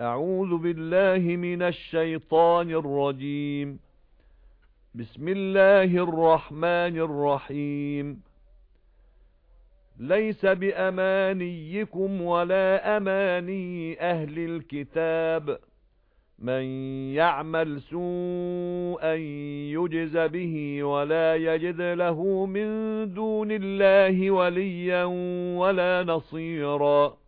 أعوذ بالله من الشيطان الرجيم. بسم الله الرحمن الرحيم. ليس بأمانيكم ولا أماني أهل الكتاب. مَن يَعْمَلْ سُوءًا يُجْزَ بِهِ وَلَا يَجِدْ لَهُ مِن دُونِ اللَّهِ وَلِيًّا وَلَا نَصِيرًا.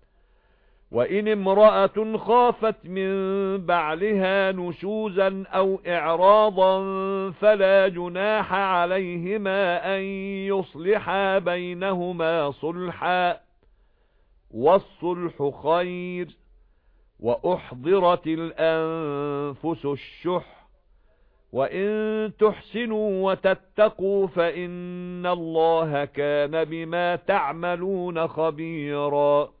وَإِنِ امْرَأَةٌ خَافَتْ مِنْ بَعْلِهَا نُشُوزًا أَوْ إِعْرَاضًا فَلَا جُنَاحَ عَلَيْهِمَا أَنْ يُصْلِحَا بَيْنَهُمَا صُلْحًا وَالصُّلْحُ خَيْرٌ وَأُحْضِرَتِ الْأَنفُسُ الشُّحَّ وَإِن تُحْسِنُوا وَتَتَّقُوا فَإِنَّ اللَّهَ كَانَ بِمَا تَعْمَلُونَ خَبِيرًا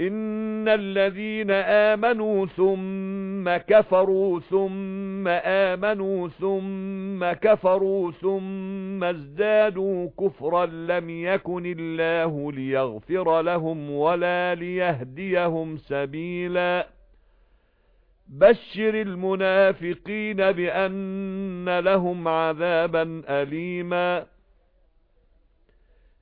إِنَّ الَّذِينَ آمَنُوا ثُمَّ كَفَرُوا ثُمَّ آمَنُوا ثُمَّ كَفَرُوا ثُمَّ ازْدَادُوا كُفْرًا لَّمْ يَكُنِ اللَّهُ لِيَغْفِرَ لَهُمْ وَلَا لِيَهْدِيَهُمْ سَبِيلًا بَشِّرِ الْمُنَافِقِينَ بِأَنَّ لَهُمْ عَذَابًا أَلِيمًا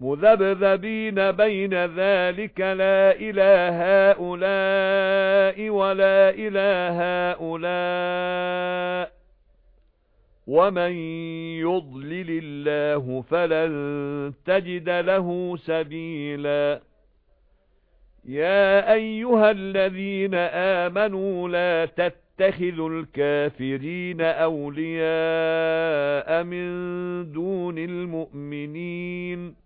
مُذَبذَبِينَ بَيْنَ ذَلِكَ لَا إِلَى هَؤُلَاءِ وَلَا إِلَى هَؤُلَاءِ وَمَن يُضْلِلِ اللَّهُ فَلَن تَجِدَ لَهُ سَبِيلًا. يَا أَيُّهَا الَّذِينَ آمَنُوا لَا تَتَّخِذُوا الْكَافِرِينَ أَوْلِيَاءَ مِن دُونِ الْمُؤْمِنِينَ.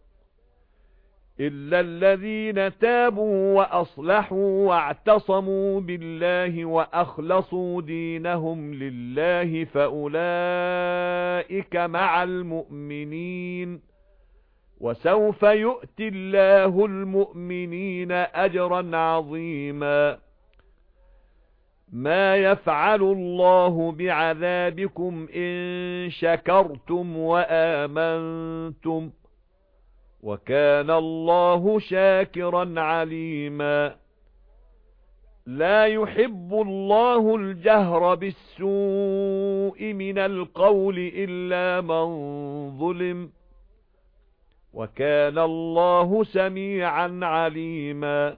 إِلَّا الَّذِينَ تَابُوا وَأَصْلَحُوا وَاعْتَصَمُوا بِاللَّهِ وَأَخْلَصُوا دِينَهُمْ لِلَّهِ فَأُولَئِكَ مَعَ الْمُؤْمِنِينَ وَسَوْفَ يُؤْتِ اللَّهُ الْمُؤْمِنِينَ أَجْرًا عَظِيمًا مَا يَفْعَلُ اللَّهُ بِعَذَابِكُمْ إِن شَكَرْتُمْ وَآمَنْتُمْ وَكَانَ اللَّهُ شَاكِرًا عَلِيمًا. لَا يُحِبُّ اللَّهُ الْجَهْرَ بِالسُّوءِ مِنَ الْقَوْلِ إِلَّا مَن ظُلِمَ. وَكَانَ اللَّهُ سَمِيعًا عَلِيمًا.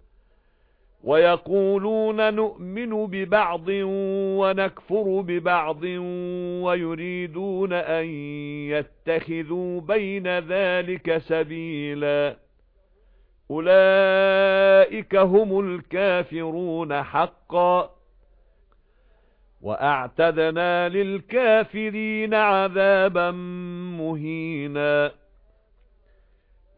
وَيَقُولُونَ نُؤْمِنُ بِبَعْضٍ وَنَكْفُرُ بِبَعْضٍ وَيُرِيدُونَ أَن يَتَّخِذُوا بَيْنَ ذَلِكَ سَبِيلًا. أُولَئِكَ هُمُ الْكَافِرُونَ حَقًّا. وَأَعْتَدْنَا لِلْكَافِرِينَ عَذَابًا مُهِينًا.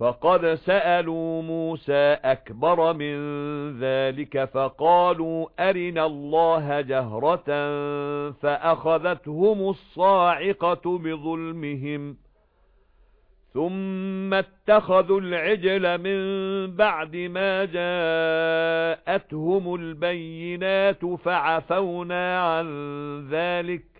فَقَدْ سَأَلُوا مُوسَى أَكْبَرَ مِنْ ذَلِكَ فَقَالُوا أَرِنَا اللَّهَ جَهْرَةً فَأَخَذَتْهُمُ الصَّاعِقَةُ بِظُلْمِهِمْ ثُمَّ اتَّخَذُوا الْعِجْلَ مِنْ بَعْدِ مَا جَاءَتْهُمُ الْبَيِّنَاتُ فَعَفَوْنَا عَنْ ذَلِكَ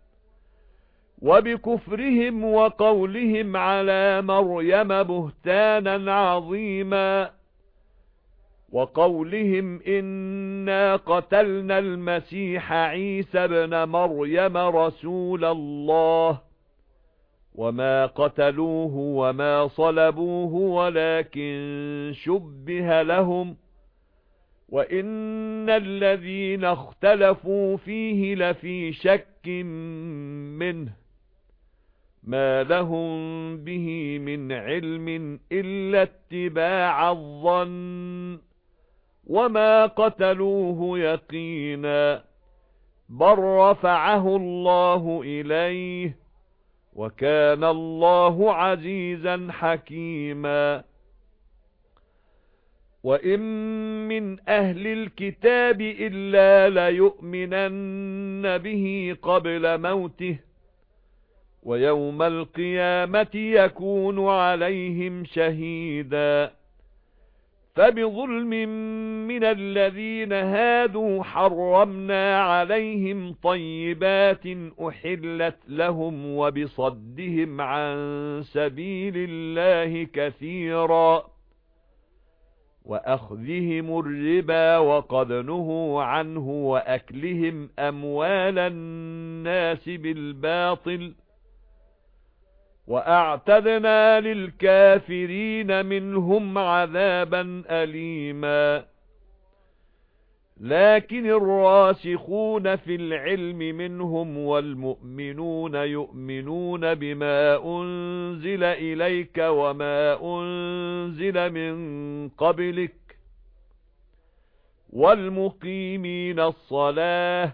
وَبِكُفْرِهِمْ وَقَوْلِهِمْ عَلَى مَرْيَمَ بُهْتَانًا عَظِيمًا. وَقَوْلِهِمْ إِنَّا قَتَلْنَا الْمَسِيحَ عِيسَى ابْنَ مَرْيَمَ رَسُولَ اللَّهِ. وَمَا قَتَلُوهُ وَمَا صَلَبُوهُ وَلَكِن شُبِّهَ لَهُمْ. وَإِنَّ الَّذِينَ اخْتَلَفُوا فِيهِ لَفِي شَكٍّ مِّنْهُ. مَا لَهُم بِهِ مِنْ عِلْمٍ إِلَّا اتِّبَاعَ الظَّنِّ وَمَا قَتَلُوهُ يَقِينًا بَل رَّفَعَهُ اللَّهُ إِلَيْهِ وَكَانَ اللَّهُ عَزِيزًا حَكِيمًا وَإِن مِّنْ أَهْلِ الْكِتَابِ إِلَّا لَيُؤْمِنَنَّ بِهِ قَبْلَ مَوْتِهِ وَيَوْمَ الْقِيَامَةِ يَكُونُ عَلَيْهِمْ شَهِيدًا. فَبِظُلْمٍ مِنَ الَّذِينَ هَادُوا حَرَّمْنَا عَلَيْهِمْ طَيِّبَاتٍ أُحِلَّتْ لَهُمْ وَبِصَدِّهِمْ عَن سَبِيلِ اللَّهِ كَثِيرًا. وَأَخْذِهِمُ الرِّبَا وَقَدْ نُهُوا عَنْهُ وَأَكْلِهِمْ أَمْوَالَ النَّاسِ بِالْبَاطِلِ. وَأَعْتَدْنَا لِلْكَافِرِينَ مِنْهُمْ عَذَابًا أَلِيمًا. لَكِنِ الرَّاسِخُونَ فِي الْعِلْمِ مِنْهُمْ وَالْمُؤْمِنُونَ يُؤْمِنُونَ بِمَا أُنْزِلَ إِلَيْكَ وَمَا أُنْزِلَ مِنْ قَبْلِكَ. وَالْمُقِيمِينَ الصَّلَاةَ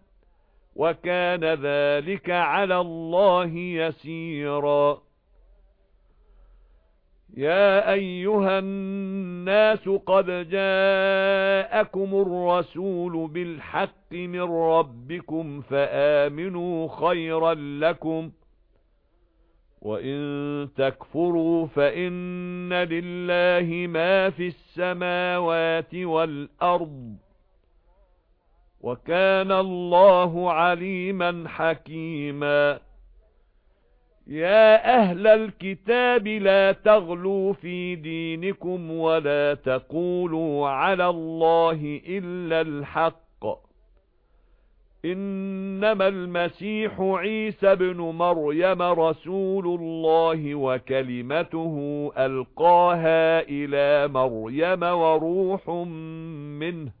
وَكَانَ ذَلِكَ عَلَى اللَّهِ يَسِيرًا. يَا أَيُّهَا النَّاسُ قَدْ جَاءَكُمُ الرَّسُولُ بِالْحَقِّ مِنْ رَبِّكُمْ فَآمِنُوا خَيْرًا لَكُمْ وَإِن تَكْفُرُوا فَإِنَّ لِلَّهِ مَا فِي السَّمَاوَاتِ وَالْأَرْضِ. وَكَانَ اللَّهُ عَلِيمًا حَكِيمًا. يَا أَهْلَ الْكِتَابِ لَا تَغْلُوا فِي دِينِكُمْ وَلَا تَقُولُوا عَلَى اللَّهِ إِلَّا الْحَقَّ. إِنَّمَا الْمَسِيحُ عِيسَى ابْنُ مَرْيَمَ رَسُولُ اللَّهِ وَكَلِمَتُهُ أَلْقَاهَا إِلَى مَرْيَمَ وَرُوحٌ مِنْهُ.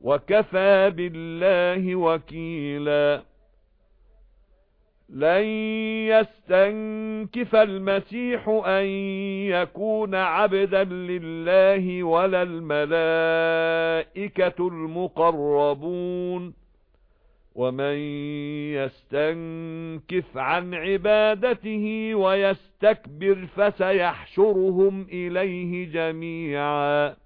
وَكَفَى بِاللَّهِ وَكِيلًا. لَن يَسْتَنكِفَ الْمَسِيحُ أَن يَكُونَ عَبْدًا لِّلَّهِ وَلَا الْمَلَائِكَةُ الْمُقَرَّبُونَ. وَمَن يَسْتَنكِفْ عَن عِبَادَتِهِ وَيَسْتَكْبِرْ فَسَيَحْشُرُهُمْ إِلَيْهِ جَمِيعًا.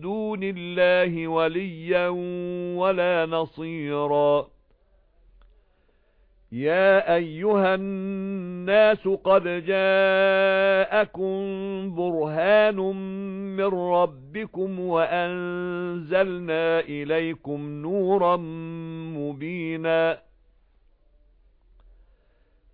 دُونِ اللَّهِ وَلِيًّا وَلَا نَصِيرًا. يَا أَيُّهَا النَّاسُ قَدْ جَاءَكُمْ بُرْهَانٌ مِّن رَّبِّكُمْ وَأَنزَلْنَا إِلَيْكُمْ نُورًا مُبِينًا.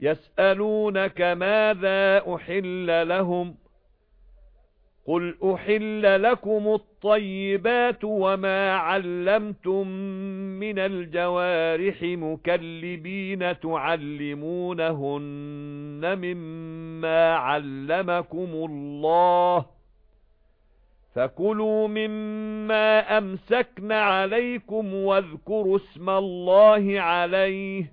يَسْأَلُونَكَ مَاذَا أُحِلَّ لَهُمْ قُلْ أُحِلَّ لَكُمُ الطَّيِّبَاتُ وَمَا عَلَّمْتُم مِّنَ الْجَوَارِحِ مُكَلِّبِينَ تُعَلِّمُونَهُنَّ مِمَّا عَلَّمَكُمُ اللَّهُ فَكُلُوا مِمَّا أَمْسَكْنَ عَلَيْكُمْ وَاذْكُرُوا اسْمَ اللَّهِ عَلَيْهِ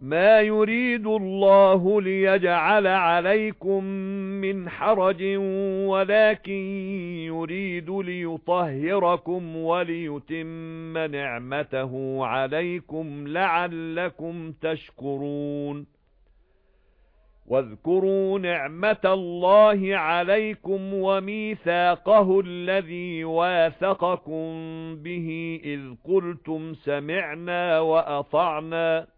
مَا يُرِيدُ اللَّهُ لِيَجْعَلَ عَلَيْكُمْ مِنْ حَرَجٍ وَلَكِنْ يُرِيدُ لِيُطَهِّرَكُمْ وَلِيُتِمَّ نِعْمَتَهُ عَلَيْكُمْ لَعَلَّكُمْ تَشْكُرُونَ. وَاذْكُرُوا نِعْمَةَ اللَّهِ عَلَيْكُمْ وَمِيثَاقَهُ الَّذِي وَاثَقَكُم بِهِ إِذْ قُلْتُمْ سَمِعْنَا وَأَطَعْنَا.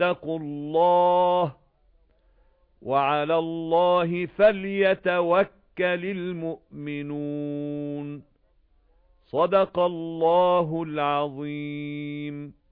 وَاتَّقُوا اللَّهَ وَعَلَى اللَّهِ فَلْيَتَوَكَّلِ الْمُؤْمِنُونَ. صَدَقَ اللَّهُ الْعَظِيمُ.